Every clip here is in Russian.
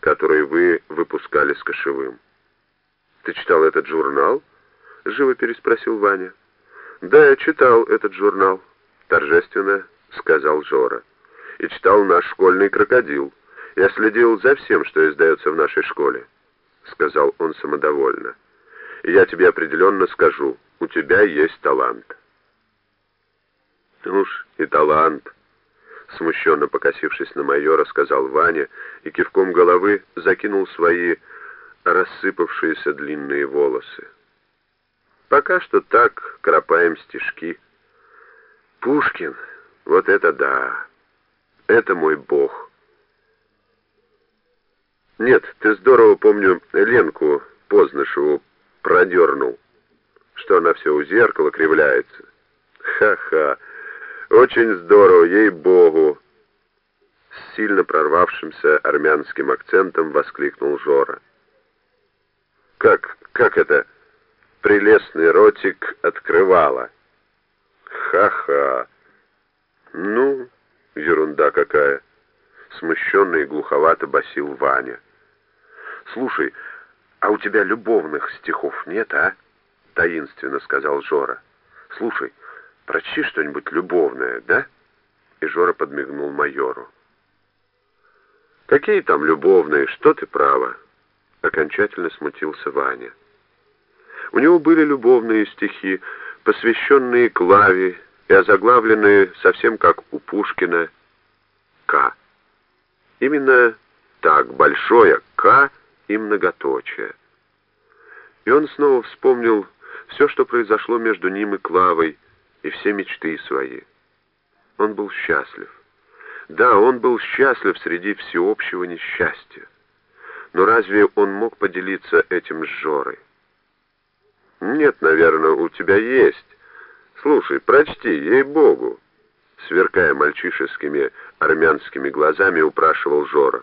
который вы выпускали с Кошевым. «Ты читал этот журнал?» — живо переспросил Ваня. «Да, я читал этот журнал», — торжественно сказал Жора. «И читал наш школьный крокодил. Я следил за всем, что издается в нашей школе», — сказал он самодовольно. «И я тебе определенно скажу, у тебя есть талант». «Ну уж и талант», — смущенно покосившись на майора, сказал Ваня и кивком головы закинул свои рассыпавшиеся длинные волосы. Пока что так кропаем стишки. Пушкин, вот это да, это мой бог. Нет, ты здорово, помню, Ленку Познышеву продернул, что она все у зеркала кривляется. Ха-ха, очень здорово, ей-богу. С сильно прорвавшимся армянским акцентом воскликнул Жора. Как, как это? Прелестный ротик открывала. Ха-ха. Ну, ерунда какая. Смущенно и глуховато басил Ваня. Слушай, а у тебя любовных стихов нет, а? Таинственно сказал Жора. Слушай, прочти что-нибудь любовное, да? И Жора подмигнул майору. Какие там любовные, что ты права? окончательно смутился Ваня. У него были любовные стихи, посвященные Клаве и озаглавленные совсем как у Пушкина «К». Именно так, большое «К» и многоточие. И он снова вспомнил все, что произошло между ним и Клавой, и все мечты свои. Он был счастлив. Да, он был счастлив среди всеобщего несчастья. Но разве он мог поделиться этим с Жорой? Нет, наверное, у тебя есть. Слушай, прочти, ей-богу. Сверкая мальчишескими армянскими глазами, упрашивал Жора.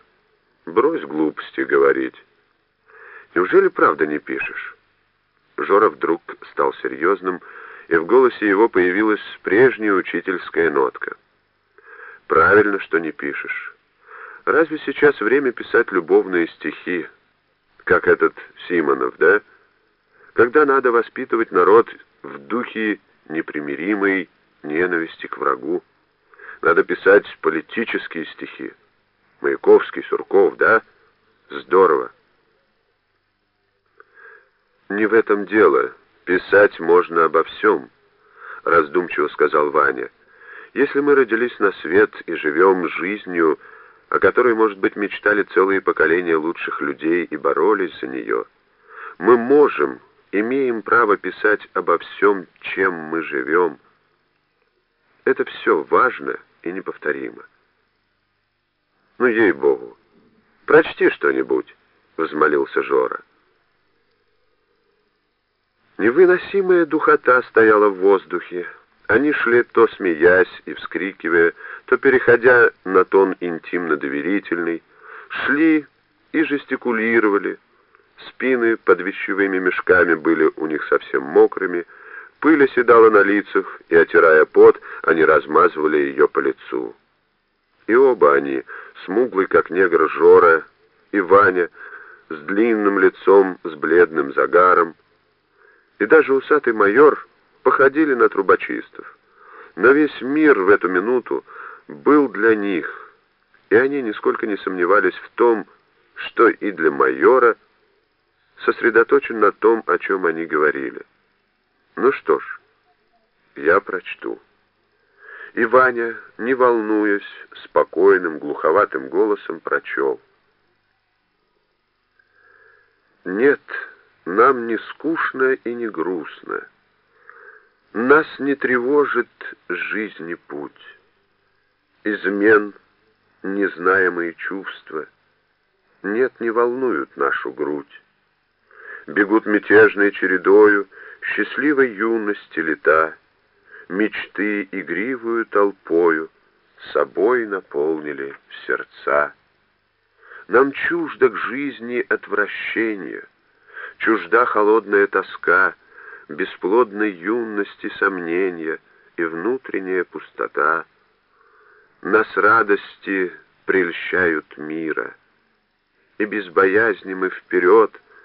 Брось глупости говорить. Неужели правда не пишешь? Жора вдруг стал серьезным, и в голосе его появилась прежняя учительская нотка. «Правильно, что не пишешь. Разве сейчас время писать любовные стихи, как этот Симонов, да? Когда надо воспитывать народ в духе непримиримой ненависти к врагу. Надо писать политические стихи. Маяковский, Сурков, да? Здорово. Не в этом дело. Писать можно обо всем, раздумчиво сказал Ваня. Если мы родились на свет и живем жизнью, о которой, может быть, мечтали целые поколения лучших людей и боролись за нее, мы можем, имеем право писать обо всем, чем мы живем. Это все важно и неповторимо. «Ну, ей-богу, прочти что-нибудь», — взмолился Жора. Невыносимая духота стояла в воздухе, они шли то смеясь и вскрикивая, то переходя на тон интимно-доверительный, шли и жестикулировали. Спины под вещевыми мешками были у них совсем мокрыми, пыль оседала на лицах, и, отирая пот, они размазывали ее по лицу. И оба они, смуглый, как негр Жора, и Ваня, с длинным лицом, с бледным загаром, и даже усатый майор — походили на трубочистов. Но весь мир в эту минуту был для них, и они нисколько не сомневались в том, что и для майора сосредоточен на том, о чем они говорили. Ну что ж, я прочту. И Ваня, не волнуясь, спокойным, глуховатым голосом прочел. «Нет, нам не скучно и не грустно». Нас не тревожит жизни путь, измен, незнаемые чувства, нет, не волнуют нашу грудь. Бегут мятежной чередою счастливой юности лета, мечты игривую толпою собой наполнили сердца. Нам чуждо к жизни отвращение, чужда холодная тоска — бесплодной юности сомнения и внутренняя пустота. Нас радости прельщают мира, и без боязни мы вперед —